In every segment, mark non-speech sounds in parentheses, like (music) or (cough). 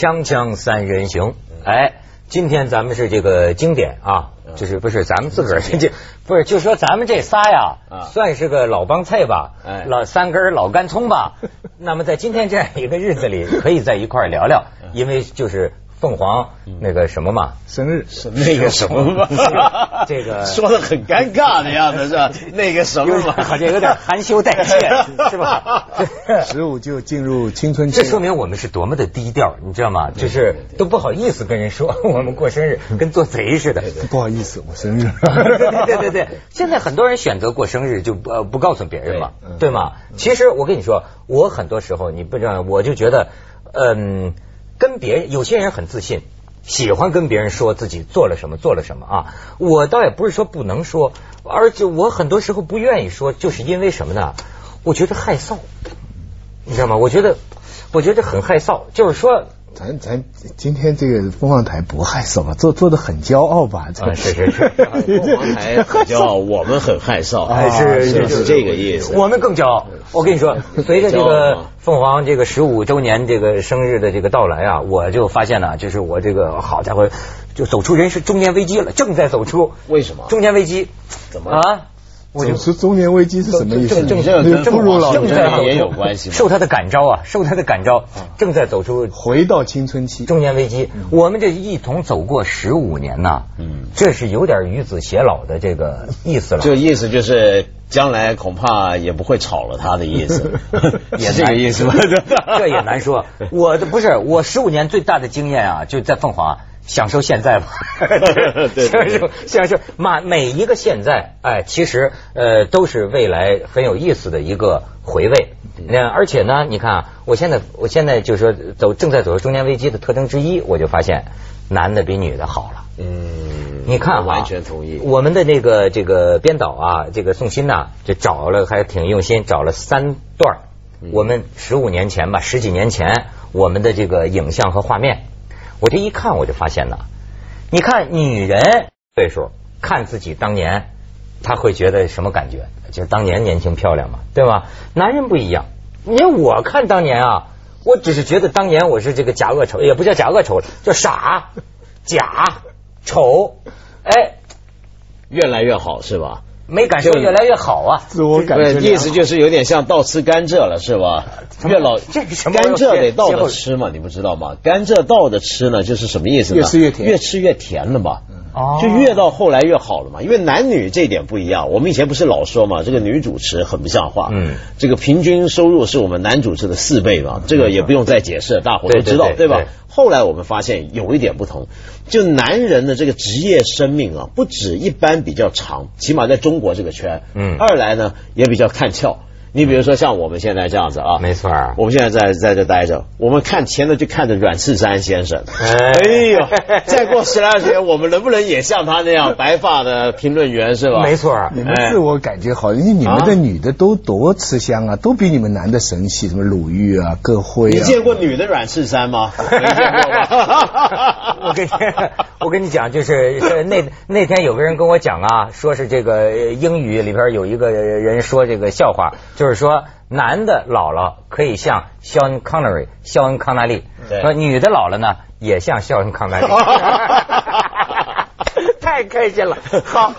锵锵三人行，哎，今天咱们是这个经典啊，就是不是咱们自个儿这 (laughs) 不是，就说咱们这仨呀，算是个老帮菜吧，老三根老干葱吧。(laughs) 那么在今天这样一个日子里，可以在一块聊聊，因为就是。凤凰那个什么嘛，生日 (laughs) 那个什么嘛，这个说的很尴尬的样子是吧？(laughs) 那个什么嘛，好像有点含羞带怯 (laughs) 是吧？十五就进入青春期，这说明我们是多么的低调，你知道吗？就是都不好意思跟人说我们过生日，跟做贼似的。不好意思，我生日。对对对对，现在很多人选择过生日就不不告诉别人嘛，对吗？其实我跟你说，我很多时候你不知道，我就觉得，嗯。跟别人有些人很自信，喜欢跟别人说自己做了什么做了什么啊！我倒也不是说不能说，而且我很多时候不愿意说，就是因为什么呢？我觉得害臊，你知道吗？我觉得，我觉得很害臊，就是说。咱咱今天这个凤凰台不害臊吧？做做的很骄傲吧？是是是，(laughs) 凤凰台很骄傲，我们很害臊，是是这个意思。我们更骄傲。我跟你说，随着这个凤凰这个十五周年这个生日的这个到来啊，我就发现呢，就是我这个好家伙，就走出人生中年危机了，正在走出。为什么？中年危机？怎么啊？我就是中年危机是什么意思？正正正入老年也有关系，受他的感召啊，受他的感召，正在走出回到青春期，中年危机。我们这一同走过十五年呐，嗯，这是有点与子偕老的这个意思了。这意思就是将来恐怕也不会炒了他的意思，(laughs) 也这个意思吧？这也难说。我的不是我十五年最大的经验啊，就在凤凰。享受现在吧，(laughs) 享受享受，每每一个现在，哎，其实呃都是未来很有意思的一个回味。那而且呢，你看啊，我现在我现在就是说走正在走入中年危机的特征之一，我就发现男的比女的好了。嗯，你看，完全同意。我们的那个这个编导啊，这个宋鑫呐，就找了还挺用心，找了三段我们十五年前吧，十几年前我们的这个影像和画面。我这一看，我就发现了，你看女人岁数看自己当年，他会觉得什么感觉？就是当年年轻漂亮嘛，对吧？男人不一样，你看我看当年啊，我只是觉得当年我是这个假恶丑，也不叫假恶丑，叫傻、(laughs) 假、丑，哎，越来越好是吧？没感受越来越好啊！自我感觉意思就是有点像倒吃甘蔗了是吧？越老这个什么甘蔗得倒着吃嘛？你不知道吗？甘蔗倒着吃呢，就是什么意思呢？越吃越甜，越吃越甜了嘛。哦，就越到后来越好了嘛。因为男女这点不一样，我们以前不是老说嘛，这个女主持很不像话。嗯，这个平均收入是我们男主持的四倍嘛，这个也不用再解释，大伙都知道对吧？后来我们发现有一点不同，就男人的这个职业生命啊，不止一般比较长，起码在中国这个圈。嗯。二来呢，也比较看俏。你比如说像我们现在这样子啊，没错，我们现在在在这待着，我们看前头就看着阮次山先生，哎呦，(laughs) 再过十来年，我们能不能也像他那样白发的评论员是吧？没错，你们自我感觉好，因为你们的女的都多吃香啊，都比你们男的神气，什么鲁豫啊、各辉啊。你见过女的阮次山吗？没见过吧？(laughs) 我跟你我跟你讲，就是那那天有个人跟我讲啊，说是这个英语里边有一个人说这个笑话。就是说，男的老了可以像肖恩康纳利，肖恩康纳利；说女的老了呢，也像肖恩康纳利。(laughs) 太开心了，(laughs) 好，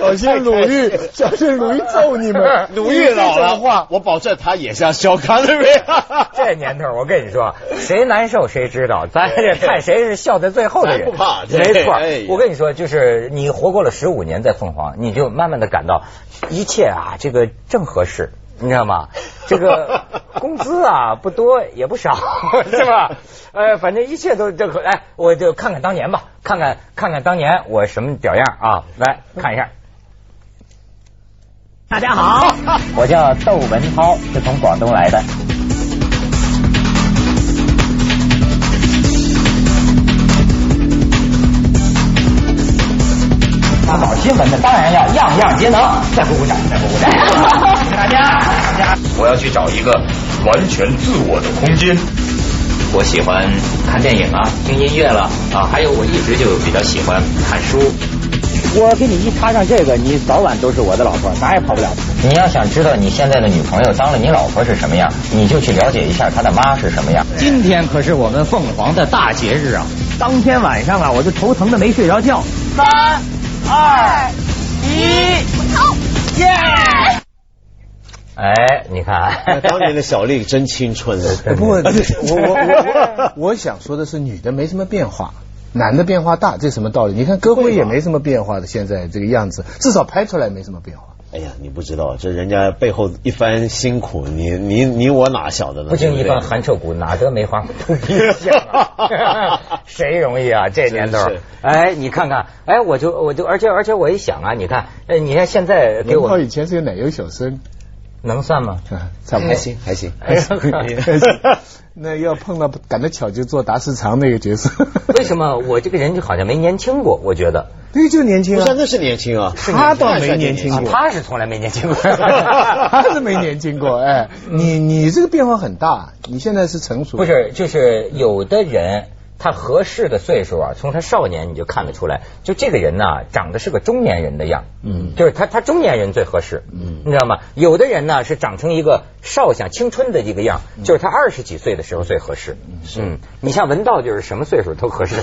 小心鲁豫，(laughs) 小心鲁豫揍你们。鲁豫老了话，我保证他也像小康纳利。(laughs) 这年头，我跟你说，谁难受谁知道，咱这看谁是笑在最后的人。不怕，没错。我跟你说，就是你活过了十五年在凤凰，你就慢慢的感到一切啊，这个正合适。你知道吗？(laughs) 这个工资啊不多也不少，(laughs) 是吧？呃，反正一切都这可，哎，我就看看当年吧，看看看看当年我什么屌样啊！来看一下。大家好，(laughs) 我叫窦文涛，是从广东来的。新闻的当然要样样皆能，再鼓鼓掌，再鼓鼓掌，谢谢大家，大家。我要去找一个完全自我的空间。我喜欢看电影啊，听音乐了啊，还有我一直就比较喜欢看书。我给你一插上这个，你早晚都是我的老婆，哪也跑不了。你要想知道你现在的女朋友当了你老婆是什么样，你就去了解一下她的妈是什么样。今天可是我们凤凰的大节日啊！当天晚上啊，我就头疼的没睡着觉。三二一，走，耶！哎，你看，当年的小丽真青春。(laughs) 不过，我我我我想说的是，女的没什么变化。男的变化大，这什么道理？你看歌辉也没什么变化的，现在这个样子，至少拍出来没什么变化。哎呀，你不知道，这人家背后一番辛苦，你你你我哪晓得呢？不经一番寒彻骨，哪得梅花扑鼻香啊？(laughs) 谁容易啊？这年头，哎，你看看，哎，我就我就，而且而且我一想啊，你看，哎，你看现在给我以前是个奶油小生。能算吗？(laughs) 差不多，还行，还行。(laughs) 那要碰到赶得巧就做达世长那个角色。(laughs) 为什么我这个人就好像没年轻过？我觉得，对，就年轻啊，那是年轻啊，他倒没年轻过，他是从来没年轻过，他是没年轻过。哎，你你这个变化很大，你现在是成熟，不是？就是有的人。他合适的岁数啊，从他少年你就看得出来，就这个人呢，长得是个中年人的样，嗯，就是他他中年人最合适，嗯，你知道吗？有的人呢是长成一个少想青春的一个样，就是他二十几岁的时候最合适，嗯，你像文道就是什么岁数都合适，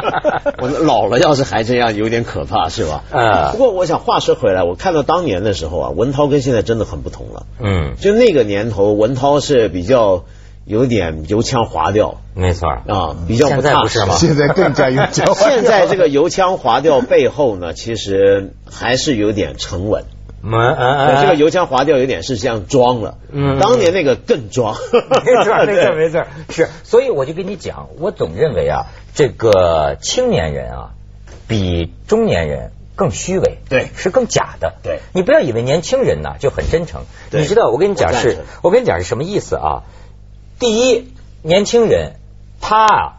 (laughs) 我老了要是还这样有点可怕是吧？啊，不过我想话说回来，我看到当年的时候啊，文涛跟现在真的很不同了，嗯，就那个年头文涛是比较。有点油腔滑调，没错啊，比较不踏实吗？现在更加油腔。(laughs) 现在这个油腔滑调背后呢，其实还是有点沉稳。嗯嗯这个油腔滑调有点是像装了。嗯，当年那个更装。没错，(laughs) 没错，没错。是，所以我就跟你讲，我总认为啊，这个青年人啊，比中年人更虚伪，对，是更假的。对，你不要以为年轻人呢就很真诚。你知道我跟你讲是，我跟你讲是什么意思啊？第一，年轻人他啊，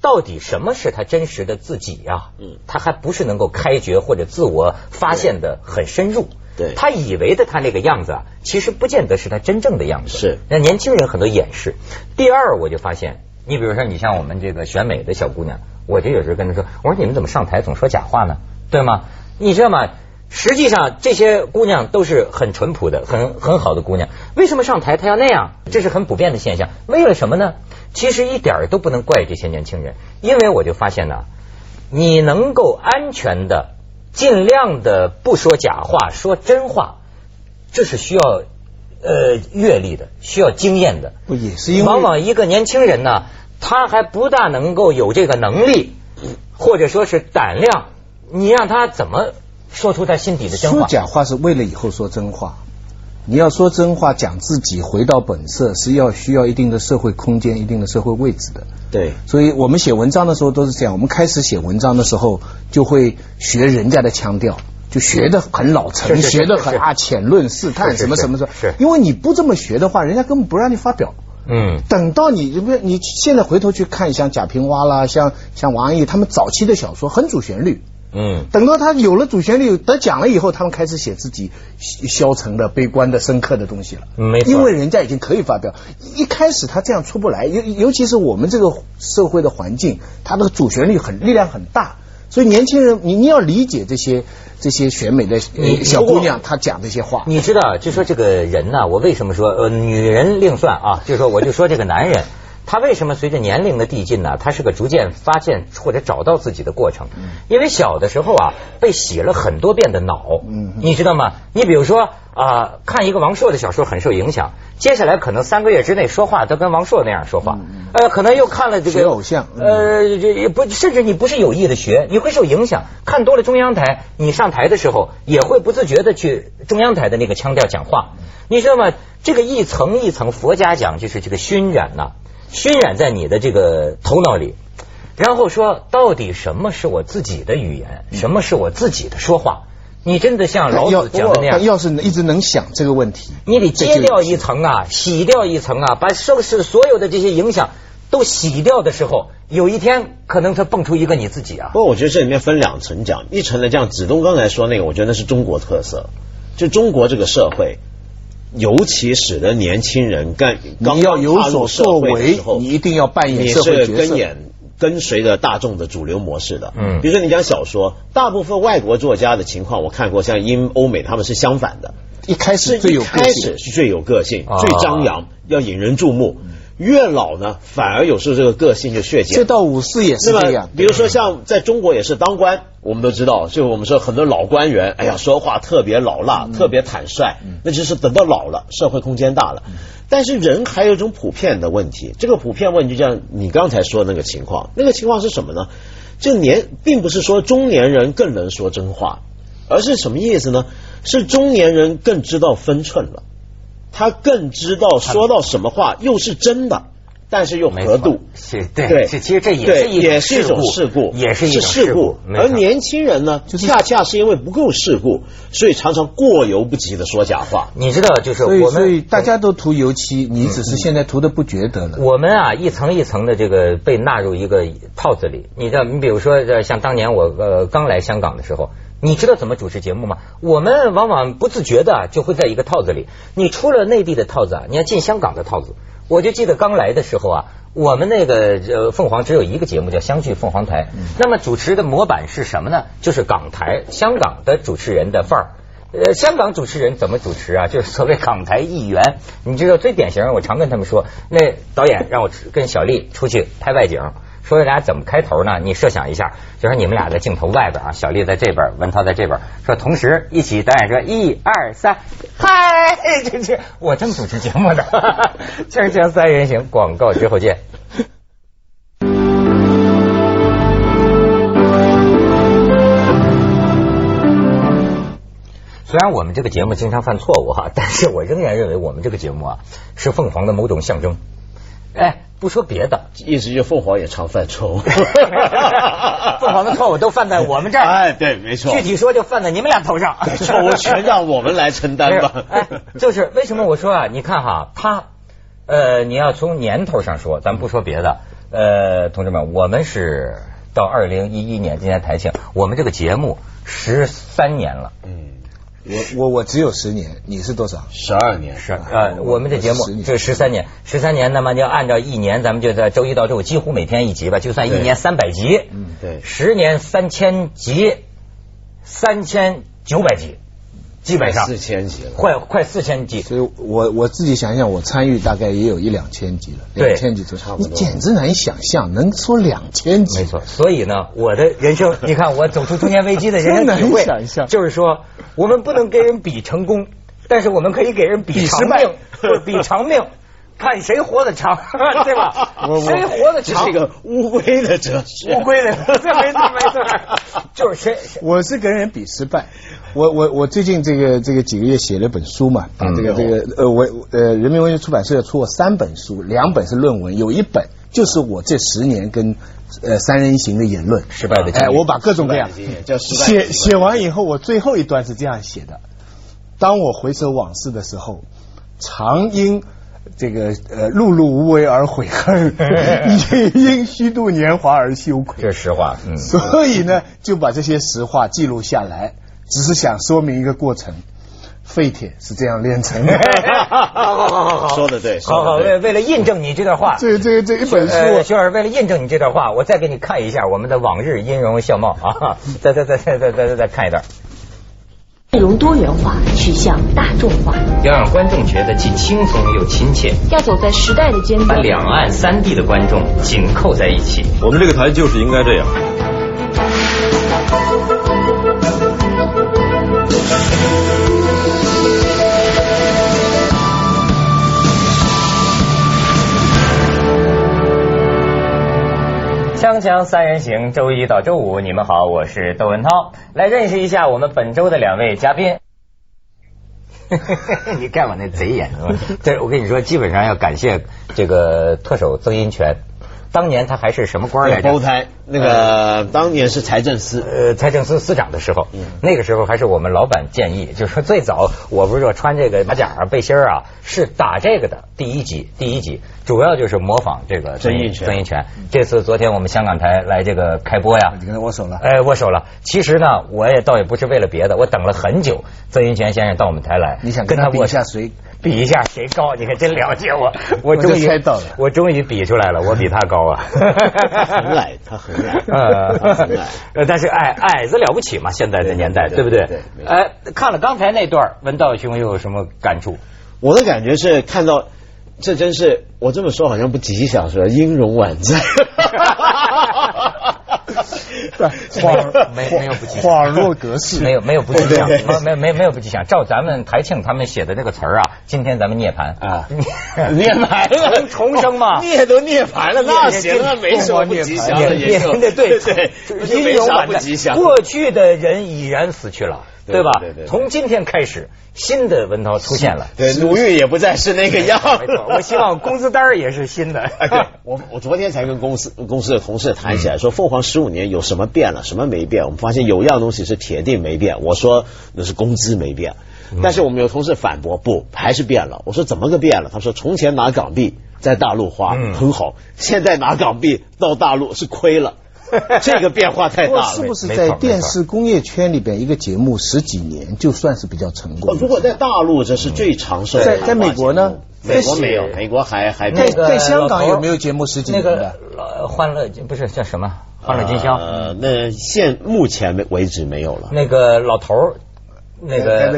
到底什么是他真实的自己呀？嗯，他还不是能够开掘或者自我发现的很深入。对，他以为的他那个样子啊，其实不见得是他真正的样子。是，那年轻人很多掩饰。第二，我就发现，你比如说，你像我们这个选美的小姑娘，我就有时候跟她说，我说你们怎么上台总说假话呢？对吗？你知道吗？实际上，这些姑娘都是很淳朴的、很很好的姑娘。为什么上台她要那样？这是很普遍的现象。为了什么呢？其实一点都不能怪这些年轻人，因为我就发现呢，你能够安全的、尽量的不说假话、说真话，这是需要呃阅历的、需要经验的。不也是因为往往一个年轻人呢，他还不大能够有这个能力，或者说是胆量，你让他怎么？说出他心底的真话。说假话是为了以后说真话。你要说真话，讲自己，回到本色，是要需要一定的社会空间、一定的社会位置的。对。所以我们写文章的时候都是这样。我们开始写文章的时候，就会学人家的腔调，就学的很老成，学的很啊浅论试探什么什么的。是。因为你不这么学的话，人家根本不让你发表。嗯。等到你，不你现在回头去看，像贾平凹啦，像像王安忆他们早期的小说，很主旋律。嗯，等到他有了主旋律得奖了以后，他们开始写自己消沉的、悲观的、深刻的东西了。没错，因为人家已经可以发表。一开始他这样出不来，尤尤其是我们这个社会的环境，他那个主旋律很力量很大，所以年轻人，你你要理解这些这些选美的小姑娘，她讲这些话。你知道，就说这个人呢，我为什么说呃，女人另算啊？就说我就说这个男人。他为什么随着年龄的递进呢？他是个逐渐发现或者找到自己的过程。因为小的时候啊，被洗了很多遍的脑，你知道吗？你比如说啊，看一个王朔的小说很受影响，接下来可能三个月之内说话都跟王朔那样说话。呃，可能又看了这个偶像，呃，也不，甚至你不是有意的学，你会受影响。看多了中央台，你上台的时候也会不自觉的去中央台的那个腔调讲话。你知道吗？这个一层一层，佛家讲就是这个熏染呐。熏染在你的这个头脑里，然后说到底什么是我自己的语言，什么是我自己的说话？你真的像老子讲的那样，要是一直能想这个问题，你得揭掉一层啊，洗掉一层啊，把受是所有的这些影响都洗掉的时候，有一天可能它蹦出一个你自己啊。不过我觉得这里面分两层讲，一层呢，像子东刚才说那个，我觉得那是中国特色，就中国这个社会。尤其使得年轻人更，你要有所作为，你一定要扮演社会角色。跟随着大众的主流模式的。嗯，比如说你讲小说，大部分外国作家的情况我看过，像英欧美他们是相反的，一开始最有开始是最有个性、最张扬，要引人注目。越老呢，反而有时候这个个性就削减。这到五四也是这样。比如说像在中国也是当官，我们都知道，就我们说很多老官员，哎呀，说话特别老辣，特别坦率，那就是等到老了，社会空间大了。但是人还有一种普遍的问题，这个普遍问题就像你刚才说的那个情况，那个情况是什么呢？这年并不是说中年人更能说真话，而是什么意思呢？是中年人更知道分寸了。他更知道说到什么话又是真的，但是又合度，是对对，其实这也是也是一种事故，也是一种事故。而年轻人呢，恰恰是因为不够事故，所以常常过犹不及的说假话。你知道，就是我们大家都涂油漆，你只是现在涂的不觉得了。我们啊，一层一层的这个被纳入一个套子里。你知道，你比如说，像当年我呃刚来香港的时候。你知道怎么主持节目吗？我们往往不自觉的就会在一个套子里。你出了内地的套子，你要进香港的套子。我就记得刚来的时候啊，我们那个呃凤凰只有一个节目叫相聚凤凰台。那么主持的模板是什么呢？就是港台香港的主持人的范儿。呃，香港主持人怎么主持啊？就是所谓港台议员。你知道最典型，我常跟他们说，那导演让我跟小丽出去拍外景。说俩怎么开头呢？你设想一下，就说你们俩在镜头外边啊，小丽在这边，文涛在这边，说同时一起，导演说一二三，嗨，这这我正主持节目呢，(laughs) 锵锵三人行，广告之后见。虽然我们这个节目经常犯错误哈，但是我仍然认为我们这个节目啊是凤凰的某种象征。哎。不说别的，意思就凤凰也常犯错误，(laughs) 凤凰的错误都犯在我们这儿。哎，对，没错。具体说就犯在你们俩头上，错误全让我们来承担吧。(laughs) 哎，就是为什么我说啊？你看哈，他呃，你要从年头上说，咱不说别的，呃，同志们，我们是到二零一一年今年台庆，我们这个节目十三年了。嗯。我我我只有十年，你是多少？十二年是啊，我们这节目这十三年，十三年，那么就按照一年，咱们就在周一到周五几乎每天一集吧，就算一年三百集，嗯，对，十年三千集，三千九百集。基本上四千集了，快快四千集。所以我我自己想想，我参与大概也有一两千集了，两千集就差不多。你简直难以想象，能说两千集。没错，所以呢，我的人生，(laughs) 你看我走出中年危机的人生体会，就是说，我们不能跟人比成功，但是我们可以给人比长命，比 (laughs) 长命。看谁活得长，(laughs) 对吧？谁活得长？这个乌龟的哲学。乌龟的，(laughs) 这没错没错，就是谁。我是跟人比失败。我我我最近这个这个几个月写了本书嘛，把这个这个呃我呃人民文学出版社出过三本书，两本是论文，有一本就是我这十年跟呃三人行的言论失败的经验。哎，我把各种各样写写完以后，我最后一段是这样写的：当我回首往事的时候，常因。这个呃，碌碌无为而悔恨，(laughs) 也因虚度年华而羞愧。这是实话，嗯。所以呢，就把这些实话记录下来，只是想说明一个过程：废铁是这样炼成的。好好好好好，说的对。好好，为为了印证你这段话，这这这一本书，徐老师为了印证你这段话，我再给你看一下我们的往日音容笑貌啊！再再再再再再再看一段。内容多元化，取向大众化，要让观众觉得既轻松又亲切，要走在时代的尖端，把两岸三地的观众紧扣在一起。我们这个台就是应该这样。锵锵三人行，周一到周五，你们好，我是窦文涛，来认识一下我们本周的两位嘉宾。(laughs) 你看我那贼眼，这我跟你说，基本上要感谢这个特首曾荫权。当年他还是什么官来着？包胎，那个当年是财政司，呃，财政司司长的时候，嗯那个时候还是我们老板建议，就是说最早我不是说穿这个马甲啊、背心啊，是打这个的第一集，第一集主要就是模仿这个曾荫权。曾荫权，这次昨天我们香港台来这个开播呀，你跟他握手了？哎，握手了。其实呢，我也倒也不是为了别的，我等了很久，曾荫权先生到我们台来，你想跟他握一下谁？比一下谁高？你还真了解我，(laughs) 我终于猜到了，我终于比出来了，我比他高啊！很矮，他很矮，(laughs) 呃，很矮。呃，但是矮矮子了不起嘛？现在的年代，对不对？哎，看了刚才那段，文道兄又有什么感触？我的感觉是看到，这真是我这么说好像不吉祥，是吧？音容宛在。(laughs) (laughs) (laughs) 恍没没有不吉祥，恍若隔世，没有没有不吉祥，没没没有不吉祥。照咱们台庆他们写的这个词儿啊，今天咱们涅槃啊，涅槃了，重生嘛，涅都涅槃了，那行啊，没什么不吉祥的，对对对，音容宛在，过去的人已然死去了。对吧？从今天开始，新的文涛出现了。(laughs) 对，鲁豫也不再是那个样。(laughs) 没错，我希望工资单也是新的。(laughs) 我我昨天才跟公司公司的同事谈起来，说凤凰十五年有什么变了，什么没变？我们发现有一样东西是铁定没变。我说那是工资没变，但是我们有同事反驳，不，还是变了。我说怎么个变了？他说从前拿港币在大陆花很好，现在拿港币到大陆是亏了。(laughs) 这个变化太大了，是不是在电视工业圈里边一个节目十几年就算是比较成功？如果在大陆这是最长寿，在在美国呢？美国没有，美国还还在在香港有没有节目十几年的？欢乐不是叫什么欢乐今宵？呃，那现目前为止没有了。那个老头儿，那个。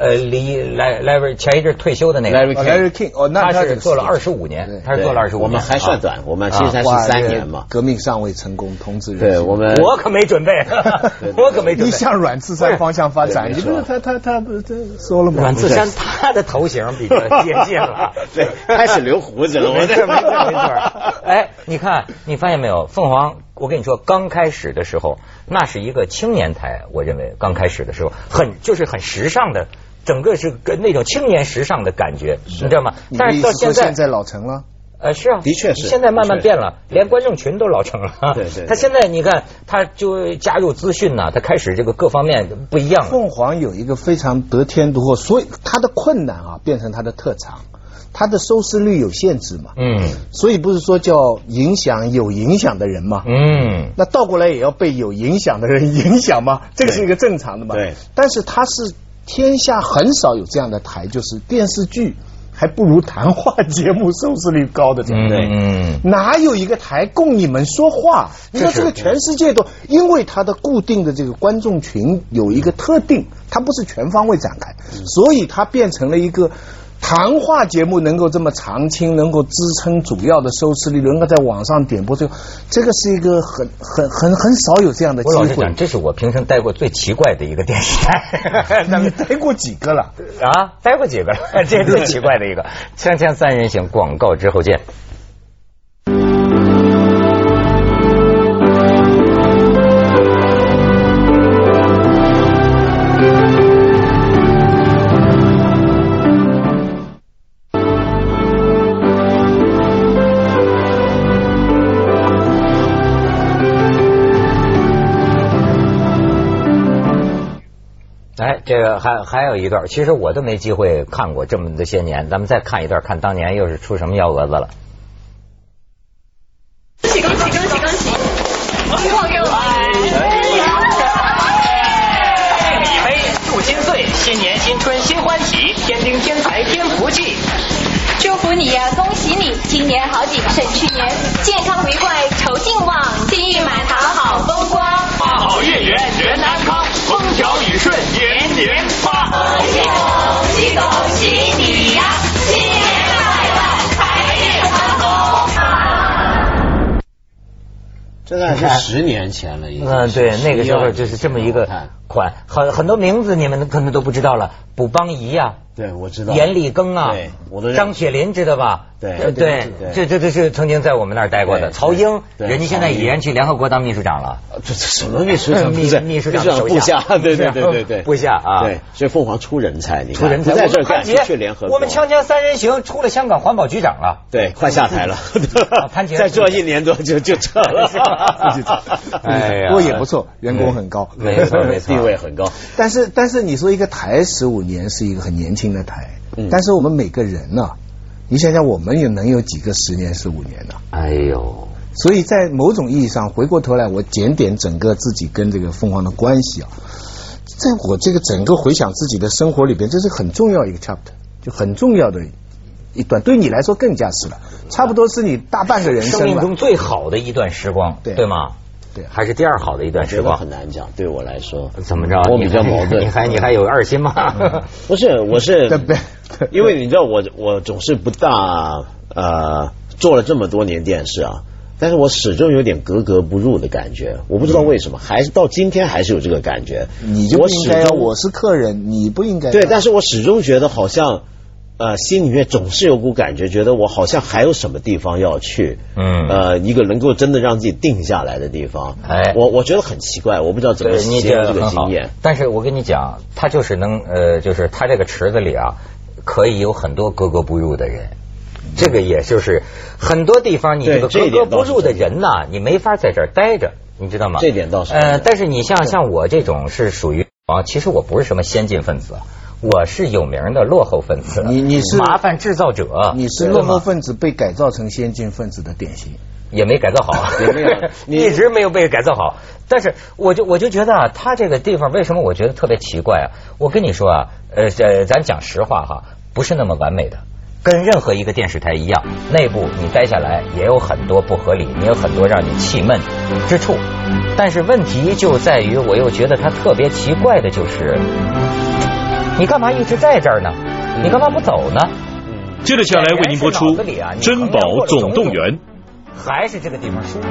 呃，离莱莱维前一阵退休的那个莱维 King，哦，那他是做了二十五年，他是做了二十五年，我们还算短，我们其实才十三年嘛。革命尚未成功，同志对我们，(laughs) 我可没准备，(laughs) 我可没准备。你向阮次山方向发展，你不是他他他不是说了吗？阮次山他的头型比较接近了，(laughs) 对，开始留胡子了，没错没错没错。哎，你看，你发现没有？凤凰，我跟你说，刚开始的时候，那是一个青年台，我认为刚开始的时候，很就是很时尚的。整个是跟那种青年时尚的感觉，你知道吗？但是到现在现在老成了，呃，是啊，的确是。现在慢慢变了，连观众群都老成了。对对。他现在你看，他就加入资讯呢，他开始这个各方面不一样。凤凰有一个非常得天独厚，所以他的困难啊变成他的特长，他的收视率有限制嘛。嗯。所以不是说叫影响有影响的人嘛？嗯。那倒过来也要被有影响的人影响吗？这个是一个正常的嘛？对。但是他是。天下很少有这样的台，就是电视剧还不如谈话节目收视率高的，对不对？嗯，哪有一个台供你们说话？你说这个全世界都因为它的固定的这个观众群有一个特定，它不是全方位展开，所以它变成了一个。谈话节目能够这么长青，能够支撑主要的收视率，能够在网上点播，这个这个是一个很很很很少有这样的机会。这是我平生待过最奇怪的一个电视台。(laughs) 你待过几个了？啊，待过几个了？(laughs) 这是最奇怪的一个。锵锵三人行，广告之后见。哎这个还还有一段，其实我都没机会看过这么的些年，咱们再看一段，看当年又是出什么幺蛾子了。恭喜恭喜恭喜恭喜！希望又来！一杯祝新岁，新年新春新欢喜，天丁天财添福气。祝福你呀，恭喜你，今年好景胜去年，健康为贵酬进旺，金玉满堂好风光，花好月圆人安康，风调雨顺年年发。恭喜恭喜恭喜你呀，新年快乐，财运亨通。这个是十年前了，已经。嗯，对，那个时候就是这么一个款，很很多名字你们可能都不知道了，卜邦仪呀。对，我知道。严立庚啊，对，我都张雪林知道吧？对对，这这这是曾经在我们那儿待过的。曹英，人家现在已然去联合国当秘书长了。这这什么秘书长？秘秘书长部下，对对 (laughs) 对对对，部下啊。对，所以凤凰出人才，你出人才在这干，去联合。我们锵锵三人行出了香港环保局长了，对，快下台了。(laughs) 潘杰再做一年多就就撤了。(laughs) 哎呀，不过也不错，员工很高，没错没错，地位很高。但是但是你说一个台十五年是一个很年轻的台。但是我们每个人呢，你想想，我们也能有几个十年、十五年呢？哎呦，所以在某种意义上，回过头来，我检点整个自己跟这个凤凰的关系啊，在我这个整个回想自己的生活里边，这是很重要一个 chapter。就很重要的一段，对你来说更加是了，差不多是你大半个人生生命中最好的一段时光，对对吗？对，还是第二好的一段时光，很难讲。对我来说，怎么着？我比较矛盾。你还你还有二心吗？不是，我是 (laughs) (laughs) 因为你知道我我总是不大呃做了这么多年电视啊，但是我始终有点格格不入的感觉。我不知道为什么，还是到今天还是有这个感觉。你就应该，我是客人，你不应该。对，但是我始终觉得好像。呃，心里面总是有股感觉，觉得我好像还有什么地方要去，嗯，呃，一个能够真的让自己定下来的地方。哎，我我觉得很奇怪，我不知道怎么形容这个经验。但是我跟你讲，他就是能，呃，就是他这个池子里啊，可以有很多格格不入的人。这个也就是很多地方，你这个格格不入的人呐，你没法在这儿待着，你知道吗？这点倒是。呃，但是你像像我这种是属于啊，其实我不是什么先进分子。我是有名的落后分子，你你是麻烦制造者，你是落后分子被改造成先进分子的典型，也没改造好，(laughs) 也没有，(laughs) 一直没有被改造好。但是我就我就觉得啊，他这个地方为什么我觉得特别奇怪啊？我跟你说啊，呃，咱讲实话哈，不是那么完美的，跟任何一个电视台一样，内部你待下来也有很多不合理，也有很多让你气闷之处。但是问题就在于，我又觉得他特别奇怪的就是。你干嘛一直在这儿呢？你干嘛不走呢？接着下来为您播出《珍宝总动员》，还是这个地方舒服。